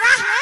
pasrah,